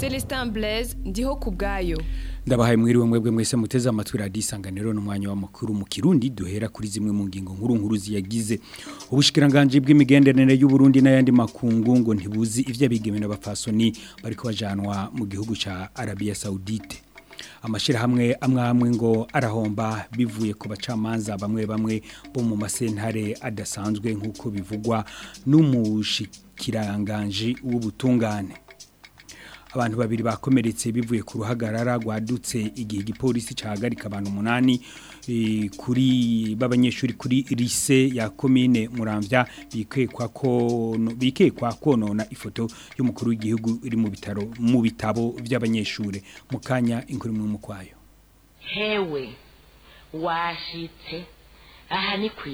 Celestin Blaise ndiho kubgayo ndabahaye mwiriwe mwebwe mwese Muteza amatwi radio isanganiro n'umwanya w'amakuru mu Kirundi duhera kuri zimwe mu ngingo nkuru nkuru ziyagize ubushikiranganje bw'imigenderanire y'u Burundi n'ayandi makungu ngo ntibuzi ivyo abigeme n'abapfasoni bariko bajanwa mu gihugu ca Arabia Saudite amashirahamwe amwe amwe ngo arahomba bivuye ku bacamanza bamwe bamwe bo mu masentare adasanzwe nk'uko bivugwa n'umushikiranganje w'ubutungane abantu babiri bakomeretse bivuye ku ruhagarara rwadutse igihe igipolisi cyahagarika abantu umunani eh, kuri b'abanyeshuri kuri lise ya komine murambya bikekwa ko bikekwa konona ifoto y'umukuru w'igihugu iri mu bitaro mu bitabo by'abanyeshuri mu kanya inkuru mu kwayo hewe washitse aha ni ku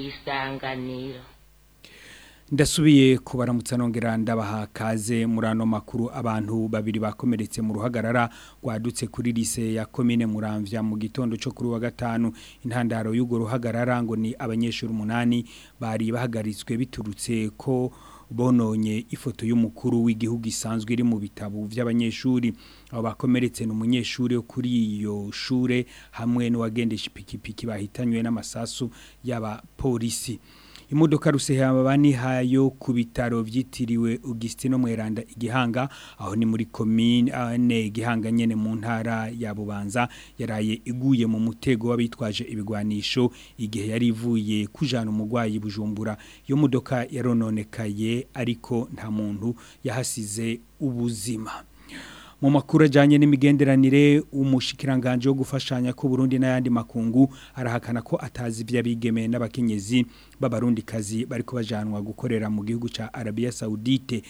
ndasubiye kubaramutsa nongera ndabaha kaze muri makuru abantu babiri bakomeretse mu ruhagarara rwadutse kuri lise ya komine muramvya mu gitondo cyo kuri wa gatanu intandaro y'ugo ruhagarara ngo ni abanyeshuri umunani bari bahagaritswe biturutse ko bononye ifoto y'umukuru w'igihugu isanzwe iri mu bitabo by'abanyeshuri abo bakomeretse ni umunyeshuri wo kuri iyo shure hamwe n'uwagendesha ipikipiki bahitanywe n'amasasu y'abapolisi imodoka rusehera banihayo ku bitaro byitiriwe Augustino Mweranda igihanga aho ni muri commune igihanga ah, nyene mu ntara ya Bubanza yaraye iguye mu mutego w'abitwaje ibigwanisho igihe yari ivuye kujana umugwayi bujumbura yo modoka yarononekaye ariko nta muntu yahasize ubuzima mu makuru ajyanye n'imigenderanire umushikiranganje wo gufashanya ko Burundi n'ayandi makungu arahakana ko atazi iby'abigemeye n'abakenyezi b'abarundi kazi bari kubajanwa gukorera mu gihugu cya Arabia Saudite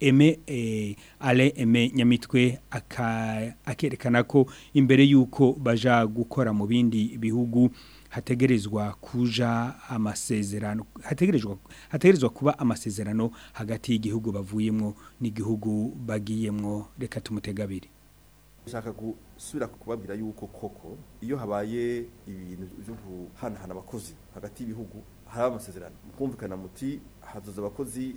eme eh, ale eme nyamitwe akerekana ko imbere y'uko baja gukora mu bindi bihugu hategerezwa kuja amasezerano hategerezwa hategerezwa kuba amasezerano hagati y'igihugu bavuyemo n'igihugu bagiyemo reka tumutegabire nshaka gusubira kubabwira yuko koko iyo habaye ibintu byo guhanahana abakozi hagati y'ibihugu hari amasezerano kumvikana muti hazoza abakozi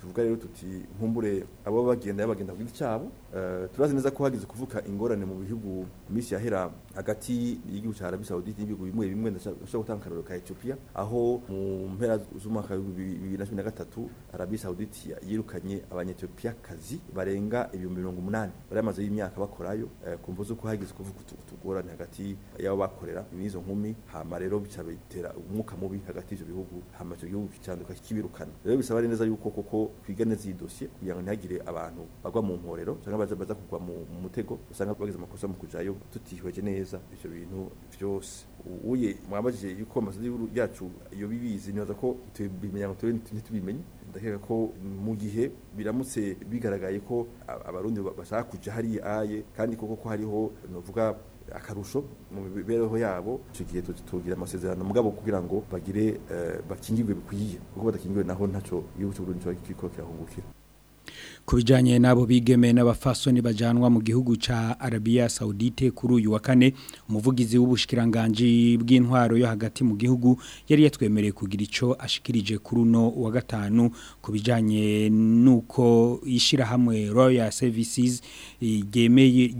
tuvuga rero tuti nkumbure abo bagenda bagenda ku giti cyabo eh, turazi neza ko hagize kuvuka ingorane mu bihugu iminsi yahera hagati y'igihugu cya arabi sawudite n'ibihugu bimwe bimwe ndashaka gutanga akarorero ka etiyopiya aho mu mpera z'umwaka bibiri na cumi na gatatu arabi sawudite yirukanye abanyetiyopiyakazi barenga ibihumbi mirongo umunani bari bamaze y'imyaka bakorayo eh, ku mvu z'uko hagize kuvuka utugorane hagati y'abo bakorera n'izo nkumi hamare rero bica bitera umwuka mubi hagati y'ivyo bihugu hama ivyo bihugu kicanduka kibirukana rero bisaba neza yuko koko twiga neza iyi dossier kugira ngo ntihagire abantu bagwa mu nkorero canke baza baza kugwa mu mutego usanga bagize amakosa mu kujayo tutihweje neza ivyo bintu vyose uye mwabajije yuko amasadi yacu iyo bibizi nibaza ko tubimenya ngo ntitubimenye ndakeka ko mu gihe biramutse bigaragaye ko abarundi bashaka kujya hariya aye kandi koko ko hariho novuga akarusho mu mibereho yabo icyo gihe tugira amasezerano mugabo kugira ngo bagire eh, bakingirwe bikwiye kuko badakingiwe naho ntacyo igihugu cy'u Burundi kiba kiriko kirahungukira ku bijyanye n'abo bigeme n'abafasoni bajyanwa mu gihugu cya arabiya sawudite kuri uyu wa kane umuvugizi w'ubushikiranganji bw'intwaro yo hagati mu gihugu yari yatwemereye kugira icyo ashikirije kuri uno wa gatanu ku bijyanye n'uko ishyirahamwe royal services eh,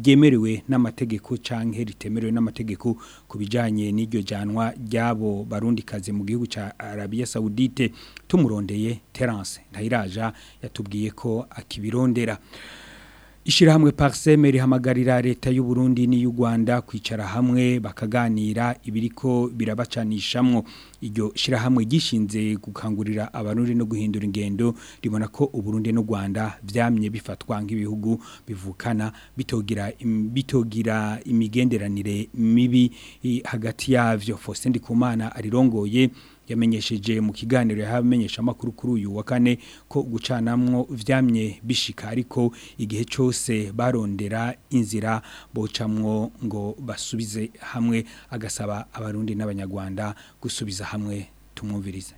ryemerewe n'amategeko cyangwa ritemerewe n'amategeko ku bijyanye n'iryo jyanwa ry'abo barundikazi mu gihugu cya arabiya sawudite tumurondeye terance ntayiraja yatubwiye ko akibirondera ishyirahamwe pariseme rihamagarira leta y'u Burundi n'iy'u Rwanda kwicara hamwe bakaganira ibiriko birabacanishamwo iryo shyirahamwe gishinze gukangurira abanuri no guhindura ingendo ribona ko u Burundi n'u Rwanda byamye bifatwa nk'ibihugu bivukana bitogira bitogira imigenderanire mibi hagati yavyo Faustin Ndikumana arirongoye yamenyesheje mu kiganiro yahamenyesha amakuru kuri uyu wa kane ko gucanamwo vyamye bishika ariko igihe cyose barondera inzira bocamwo ngo basubize hamwe agasaba abarundi n'abanyarwanda gusubiza hamwe tumwumvirize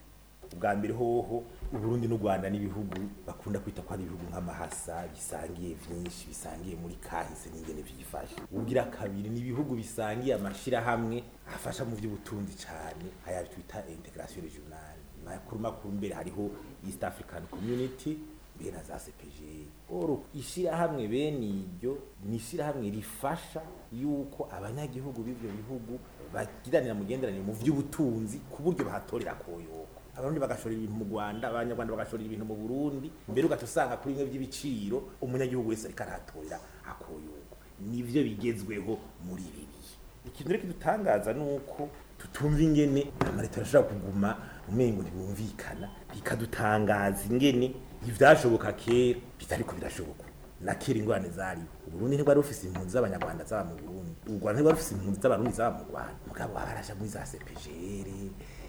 ubwa mbere hoho uburundi n'u rwanda n'ibihugu bakunda kwita ko ari ibihugu nk'amahasa bisangiye byinshi bisangiye muri kahise n'ingene vyifashe ubwira kabiri ni ibihugu bisangiye amashyirahamwe afasha mu by’ubutunzi cyane aya twita integration regionale makuru makuru mbere hariho east african community mbere na za cpg oro ishirahamwe bene iryo ni ishirahamwe rifasha yuko abanyagihugu b'ivyo bihugu bagiranira mugenderanire mu by’ubutunzi ku buryo bahatorera koyoba abarundi bagashora ibintu mu Rwanda abanyarwanda bagashora ibintu mu Burundi mbere ugaca usanga kuri bimwe by'ibiciro umunyagihugu wese ariko arahatorera akoyuko nivyo bigezweho muri ibi bihe ikintu rero kidutangaza ni uko tutumva ingene amareta arashobora kuguma umengo ntibumvikana bikadutangaza ingene ivyashoboka kera bitariko birashoboka na kera ingorane zari uburundi ntibwari bufise impunzi z'abanyarwanda zaba mu burundi urwanda ntibwari bufise impunzi z'abarundi zaba mu rwanda mugabo barasha muri za sepejere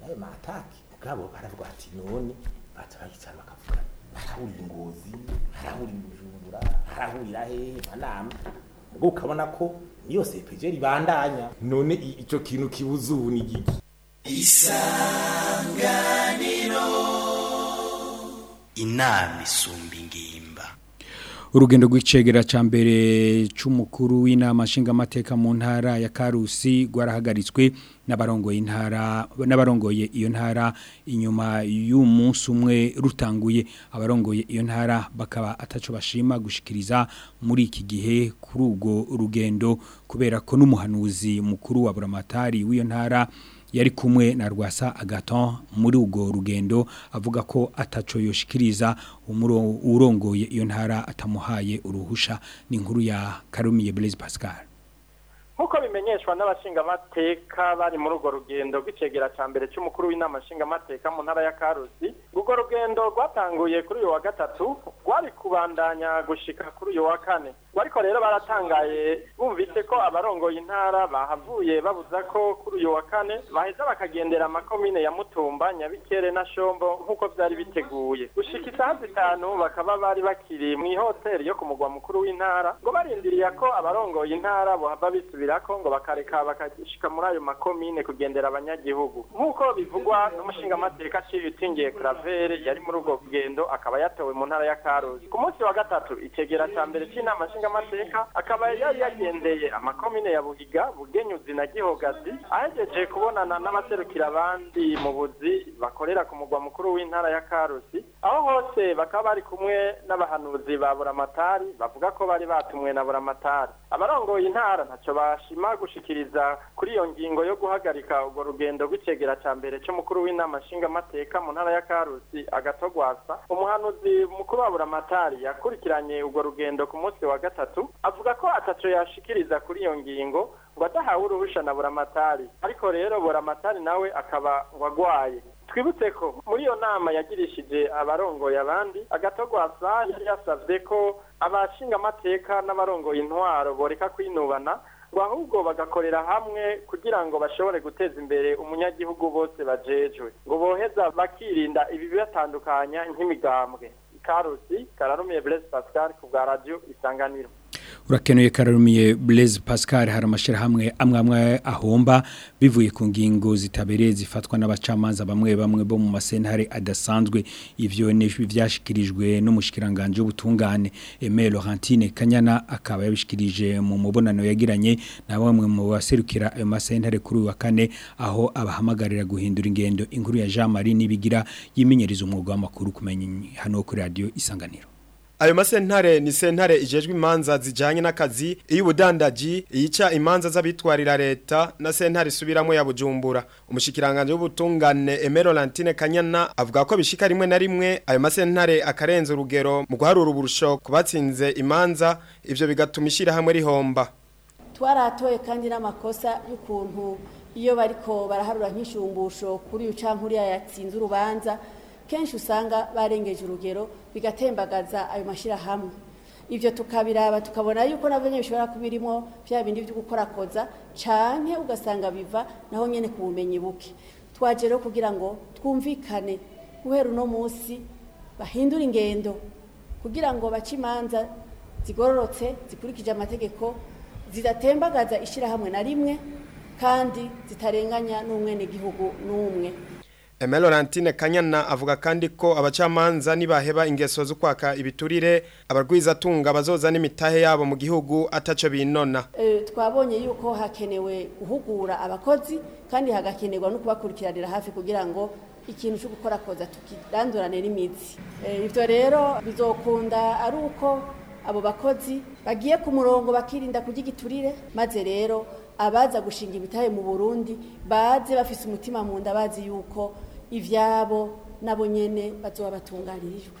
y'ayo mataki mugabo baravuga ati none baca bagicana bakavuga harahurira ingozi harahurira ubujura harahurira hehe manama ubwo ukabona ko yose pejeri ribandanya none icyo kintu kibuze ubu ni giki isanganiro inama isumba ingimba urugendo rw'icegera cya mbere cy'umukuru w'inama nshingamateka mu ntara ya karusi rwarahagaritswe n'abarongoye intara n'abarongoye iyo ntara inyuma y'umunsi umwe rutanguye abarongoye iyo ntara bakaba ataco bashima gushikiriza muri iki gihe kuri urwo rugendo kubera ko n'umuhanuzi mukuru wa buramatari w'iyo ntara yari kumwe na rwasa agaton muri ubwo rugendo avuga ko ataco yoshikiriza urongoye iyo ntara atamuhaye uruhusha ni inkuru ya karumiye Blaise Pascal nkuko bimenyeshwa n'abashingamateka bari muri urwo rugendo rw'icegera cya mbere cy'umukuru w'inama nshingamateka mu ntara ya karusi urwo rugendo rwatanguye kuri uyu wa gatatu rwari kubandanya gushika kuri uyu wa kane ariko rero baratangaye bumvise ko abarongoye intara bahavuye babuza ko kuri uyu wa kane baheza bakagendera amakomine ya mutumba nyabikere na shombo nk'uko byari biteguye gushika isaha zitanu bakaba bari bakiri mu ihoteli yo kumugwa mukuru w'intara ngo barindiriye ko abarongoye intara bohava bisubirako ngo bakareka bakagishika muri ayo makomine kugendera abanyagihugu nk'uko bivugwa n'umushingamateka ciye utingiye yari muri ubwo rugendo akaba yatowe mu ntara ya Karusi ku munsi wa gatatu icegera cya mbere c'inama nshingamateka akaba yari yagendeye amakomine ya buhiga bugenyuzi na gihogazi ahegeje kubonana n'abaserukira abandi mu buzi bakorera ku mugwa mukuru w'intara ya karusi aho hose bakaba bari kumwe n'abahanuzi ba buramatari bavuga ko bari batumwe na buramatari abarongoye intara ntacyo bashima gushikiriza kuri iyo ngingo yo guhagarika urwo rugendo rw'icegera cya mbere cy'umukuru w'inama nshingamateka mu ntara ya karusi agatogwasa umuhanuzi mukuru wa buramatari yakurikiranye urwo rugendo ku munsi wa gatatu gatatu avuga ko atatu yashikiriza kuri iyo ngingo ngo adahawe uruhusha na buramatari ariko rero buramatari nawe akaba wagwaye twibutse ko muri iyo nama yagirishije abarongoye abandi agatogwa asari yari yasabye ko abashingamateka amateka n'abarongoye intwaro boreka kwinubana ngo ahubwo bagakorera hamwe kugira ngo bashobore guteza imbere umunyagihugu bose bajejwe ngo boheza bakirinda ibibatandukanya nk'imigambwe Pascal aussi, Blaise Pascal ku bwa radio isanganiro urakenuye kararumiye Blaise Pascal hari hamwe amwe amwe ahomba bivuye ku ngingo zitabereye zifatwa n'abacamanza bamwe bamwe bo mu masentare adasanzwe ivyo byashikirijwe n'umushikiranganje ubutungane Aimé Laurentine Kanyana akaba yabishikirije mu mubonano yagiranye na bamwe mu baserukira ayo masentare kuri wa kane aho abahamagarira guhindura ingendo inkuru ya Jean Marie nibigira yimenyereza umwuga w'amakuru kumenya hano kuri radio isanganiro ayo masentare ni sentare ijejwe imanza zijyanye n'akazi iy'ubudandaji iyica imanza z'abitwarira leta na sentare isubiramo ya bujumbura umushyikirangantego w'ubutungane emerolantine kanyana avuga ko bishika rimwe na rimwe ayo masentare akarenza urugero mu guharura uburusho kubatsinze imanza ibyo bigatuma ishyirahamwe rihomba twaratoye kandi n'amakosa y'ukuntu iyo bariko baraharura nk'ishumbusho kuri uca nkuriya yatsinze urubanza kenshi usanga barengeje urugero bigatembagaza ayo mashyirahamwe ibyo tukabiraba tukabona yuko nabyo nyine bishobora kuba birimo bya bindi byo gukorakoza cyane ugasanga biva naho nyine ku bumenyi buke twagiye rero kugira ngo twumvikane guhera uno munsi bahindure ingendo kugira ngo bace imanza zigororotse zikurikije amategeko zidatembagaza ishyirahamwe na rimwe kandi zitarenganya n'umwenegihugu n'umwe Emel Kanyana avuga kandi ko abacamanza nibaheba ingeso zo kwaka ibiturire abarwiza tunga bazoza n'imitahe yabo mu gihugu ataco binona. E, twabonye yuko hakenewe guhugura abakozi kandi hagakenerwa no kubakurikiranira hafi kugira ngo ikintu cyo gukora koza tukirandurane n'imitsi. E, ivyo rero bizokunda ari uko abo bakozi bagiye ku murongo bakirinda kurya maze rero abaza gushinga ibitahe mu burundi baze bafise umutima mu nda bazi yuko ivyabo nabo nyine bazuba batunganirijwe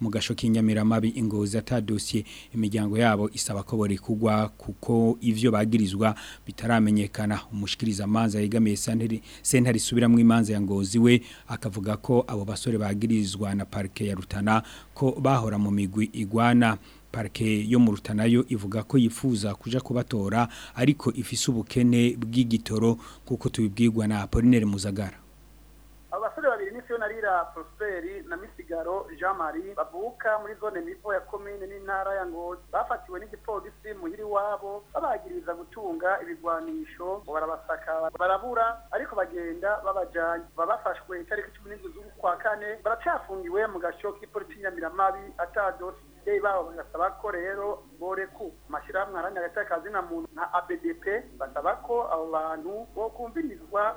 mu gasho k’inyamira mabi ingozi atadosiye imiryango yabo isaba ko buri kugwa kuko ibyo bagirizwa bitaramenyekana umushikiriza amanza yegamiye sentare mu imanza ya ngozi we akavuga ko abo basore bagirizwa na parike ya rutana ko bahora mu migwi igwana parike yo mu rutanayo ivuga ko yifuza kuja kubatora ariko ifise ubukene bw'igitoro kuko tubibwirwa na Apollinaire Muzagara abasore babiri n'isiyo narira prosperi na misigaro jean marie bavuka muri zone mivo ya komine n'intara ya ngozi bafatiwe n'igipolisi muhiri wabo babagiriza gutunga ibigwanisho ngo barabasaka barabura ariko bagenda babajanye babafashwe itariki cumi z'ukwa kane baracafungiwe mu gasho k'ipolisi nyamiramari atadosi ababyeyi babo bagasaba ko rero boreku amashyirahamwe aharanira agaciro muntu nka abedepe basaba ko abo bantu bo kumvirizwa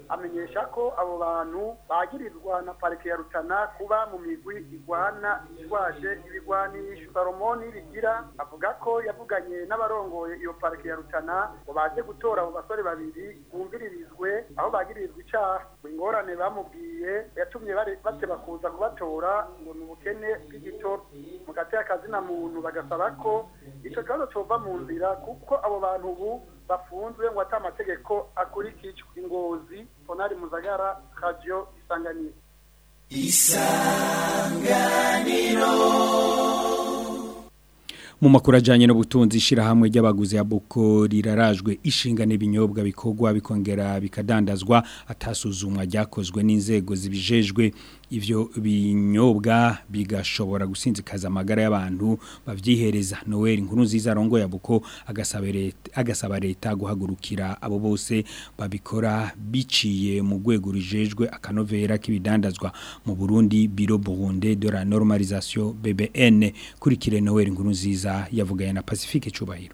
amenyesha ko abo bantu bagirizwa na parike ya rutana kuba mu migwi igwana igwaje ibigwani salomoni bigira avuga ko yavuganye n'abarongoye iyo parike ya rutana ngo baje gutora abo basore babiri bumviririzwe aho bagiririzwa icaha ingorane bamubwiye yatumye bateba kuza kubatora ngo ni ubukene bw'igitoro mu yakazi akazina muntu bagasaba ko icyo kibazo cova mu nzira kuko abo bantu ubu bafunzwe ngo ata amategeko akurikijwe ingozi tonari muzagara radio isanganiro isanganiro mu makuru ajyanye n'ubutunzi ishyirahamwe ry'abaguzi ya buko rirarajwe ishinga n'ibinyobwa bikorwa bikongera bikadandazwa atasuzumwa ryakozwe n'inzego zibijejwe ibyo binyobwa bigashobora gusinzikaza amagara y'abantu babyihereza noel inkuru nziza rongo ya buko agasaba leta guhagurukira abo bose babikora biciye mu rwego rujejwe akanovera k'ibidandazwa mu burundi biro buhunde de la bbn kurikire noel inkuru nziza meza yavuga na Pacifique Cyubahiro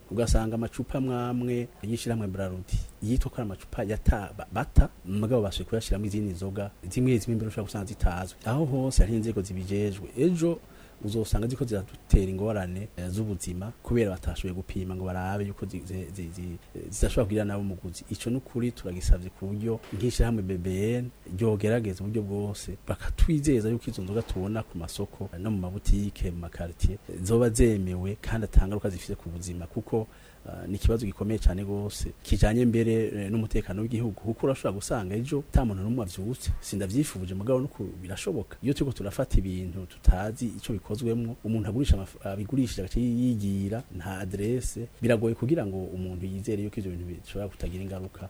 ugasanga amacupa mwamwe y'ishyirahamwe burarudi yitwa ko ari amacupa bata mugabo basuye kuyashyiramo izindi nzoga zimwe zimwe mbere ushobora gusanga zitazwi aho hose hari inzego zibijejwe ejo uzosanga ziko ziradutera ingorane eh, z'ubuzima kubera batashoboye gupima ngo barabe yuko zidashobora kugira nabo umuguzi ico n'ukuri turagisabye ku buryo nk'ishyirahamwe BBN ryogerageza uburyo bwose bakatwizeza yuko izo nzoga tubona ku masoko no mu mabutike mu makartier zoba zemewe kandi atangaruka zifite ku buzima kuko Uh, ni ikibazo gikomeye cyane gose kijanye mbere eh, n'umutekano w'igihugu kuko urashobora gusanga ejo ta muntu n'umwe avyutse sindavyifuje mugabo no birashoboka iyo turiko turafata ibintu tutazi icyo bikora bikozwemo umuntu agurisha abigurisha agace yigira nta aderese biragoye kugira ngo umuntu yizere yuko ibyo bintu bishobora kutagira ingaruka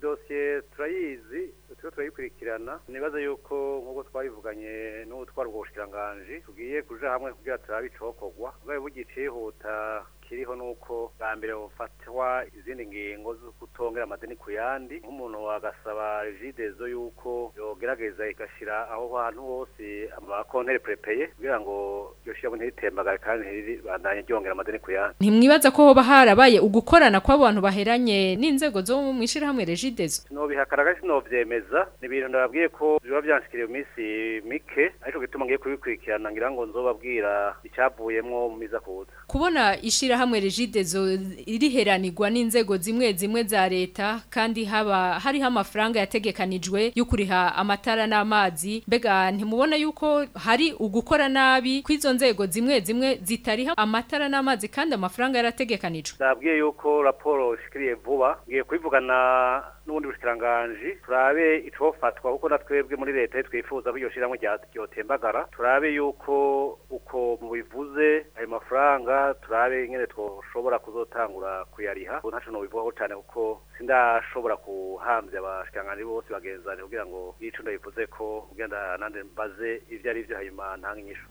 dosiye turayizi rero turayikurikirana nibaza yuko nk'uko twabivuganye n'uwo twarwa tugiye kuja hamwe kugira turabe icokorwa bwabe bugiye kiriho ni uko bwa mbere bufatwa izindi ngingo zo kutongera amadeni ku yandi nk'umuntu wagasaba jidezo y'uko yogerageza igashyira aho hantu hose amakonteri prepeye kugira ngo iyo ntiritembagare kandi ntiribandanye ryongera amadeni ku yandi ntimwibaza ko hoba harabaye ugukorana kw'abantu baheranye n'inzego zo mu ishyirahamwe rejidezo sinobihakaraga sinobyemeza ni ibintu ndababwiye ko biba byanshikiriye iminsi mike ariko gituma ngiye kubikurikirana ngira ngo nzobabwira icyavuyemo mu miza kubona ishyirahamwe rigidezo riheranirwa n'inzego zimwe zimwe za leta kandi haba hariho amafaranga yategekanijwe yo kuriha amatara n'amazi mbega ntimubona yuko hari ugukora nabi kw'izo nzego zimwe zimwe zitariha amatara n'amazi kandi amafaranga yarategekanijwe nabwiye yuko raporo ishikiriye vuba ngiye kuyivugana n'ubundi bushikiranganji turabe itofatwa kuko na twebwe muri leta twifuza ko iryo ryotembagara turabe yuko uko mubivuze ayo mafaranga turabe ingene twoshobora kuzotangura kuyariha ubu ntacu nobivugaho cyane kuko sindashobora kuhambya abashikiranganji bose bagenzane kugira ngo yico ndabivuze ko ugenda nande mbaze ivyo ari vyo hanyuma ntange inyishu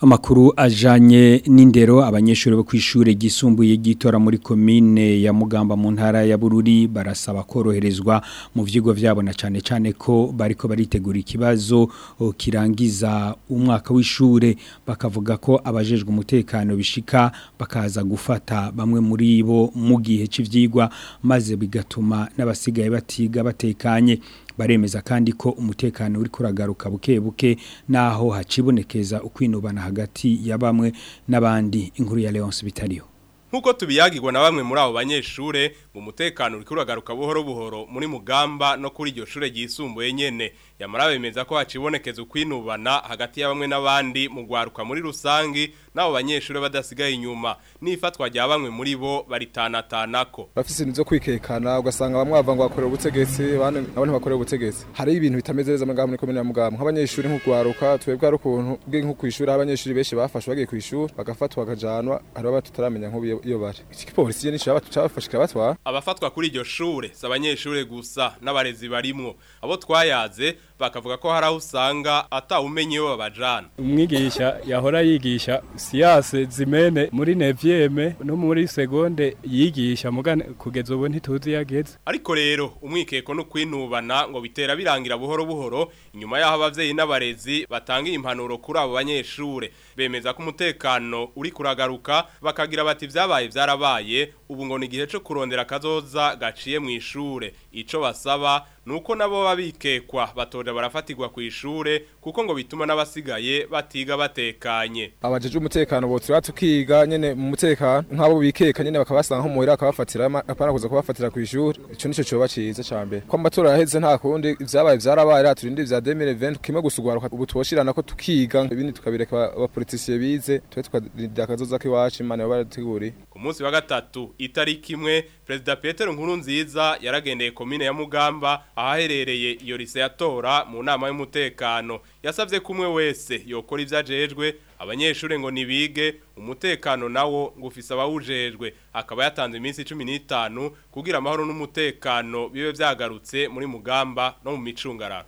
amakuru ajanye n'indero abanyeshuri bo kw'ishure ryisumbuye gitora muri komine ya Mugamba mu ntara ya Bururi barasaba koroherezwa mu vyigo vyabo na cane cane ko bariko baritegura ikibazo kirangiza umwaka w'ishure bakavuga ko abajejwe umutekano bishika bakaza gufata bamwe muri bo mu gihe c'ivyigwa maze bigatuma n'abasigaye batiga batekanye baremeza kandi ko umutekano uri kuragaruka buke buke naho hacibonekeza ukwinubana hagati ya bamwe n'abandi inkuru ya leon bitariyo nkuko tubiyagirwa na bamwe muri abo banyeshure mu mutekano uri kuragaruka buhoro buhoro muri mugamba no kuri iryo shure ryisumbuye nyene yamara bemeza ko hacibonekeza ukwinubana hagati ya bamwe n'abandi mu gwaruka muri rusangi n'abo banyeshuri badasigaye inyuma n'ifatwa rya bamwe muri bo baritanatanako bafise inzu zo kwikekana ugasanga bamwe bava ngo bakorera ubutegetsi abandi bakorera ubutegetsi hari ibintu bitameze neza muri komine ya mugambwe nk'abanyeshuri nk'ugwaruka twebwe ari ukuntu bwe nko kwishura abanyeshuri benshi bafashwe bagiye kwishura bagafatwa bakajanwa hari baba tutaramenya nk'ubu iyo bari ikipolisi ni cyaba cyabafashika batwa abafatwa kuri iryo shure si abanyeshuri gusa n'abarezi barimwo abo twayaze bakavuga ko hari aho usanga atawumenye iyo babajana umwigisha yahora yigisha siyase zimene muri neviyeme no muri segonde yigisha kugeza ubu ntituzi yageze ariko rero umwikeko no kwinubana ngo bitera birangira buhoro buhoro inyuma y'aho ababyeyi n'abarezi batanga impanuro kuri abo banyeshuri bemeza ko umutekano uri kuragaruka bakagira bati byabaye byarabaye ubu ngo ni igihe cyo kurondera kazoza gaciye mu ishuri icyo basaba nuko nabo babikekwa batora barafatirwa ku ishure kuko ngo bituma n'abasigaye batiga batekanye abajeje umutekano bose batukiga nyene mu mutekano nk'abo bikeka nyene bakabasanga nk'umuhira akabafatira apana kuza kubafatira ku ishure ico nico cyoba ciza cyambe. ko amatora yaheze nta kundi vyabaye vyarabaye aturinde vya 2020 kimwe gusugaruka ubu twoshirana ko tukiga ibindi tukabireka abapolitisiye bize twe tukadakazoza kiwacu imana yabateguriye munsi wa gatatu itariki imwe perezida Petero Nkuru nziza yaragendeye komine ya Mugamba ahaherereye iyo lise yatora mu nama y'umutekano yasabye kumwe wese yokora ibyajejwe abanyeshuri ngo nibige umutekano nawo ngo abawujejwe akaba yatanze iminsi 15 kugira amahoro n'umutekano bibe byagarutse muri Mugamba no mu micungararo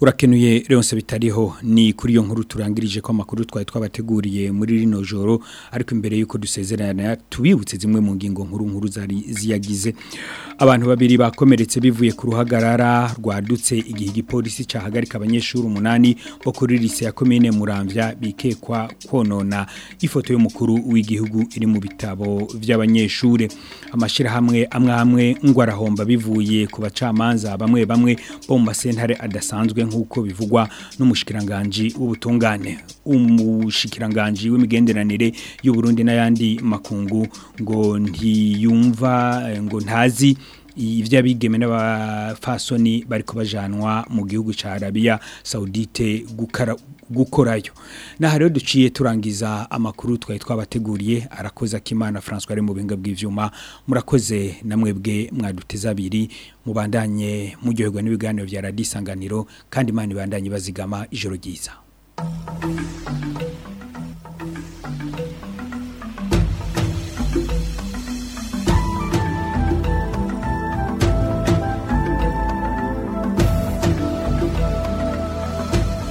urakenuye Leonce bitariho ni kuri iyo nkuru turangirije ko amakuru twari twabateguriye muri rino joro ariko imbere yuko dusezerana tubibutse zimwe mu ngingo nkuru nkuru zari ziyagize abantu babiri bakomeretse bivuye ku ruhagarara rwadutse igihe igipolisi cyahagarika abanyeshuri umunani bo kuri lise ya komine Muramvya bikekwa konona ifoto y'umukuru w'igihugu iri mu bitabo by'abanyeshuri amashyirahamwe amwe amwe ngwarahomba bivuye ku bacamanza bamwe bamwe bo mu masentare adasanzwe nk'uko bivugwa n'umushikiranganji w'ubutungane umushikiranganji w'imigenderanire y'u Burundi n'ayandi makungu ngo ntiyumva eh, ngo ntazi ibyo abigeme n'abafasoni bari kubajanwa mu gihugu cya arabiya sawudite gukara gukorayo n'aha rero duciye turangiza amakuru twari twabateguriye arakoze kimana francois ari mu bihinga bw'ibyuma murakoze namwebwe mwebwe mwaduteze abiri mubandanye muryoherwa n'ibiganiro bya radisanganiro kandi imana ibandanye bazigama ijoro ryiza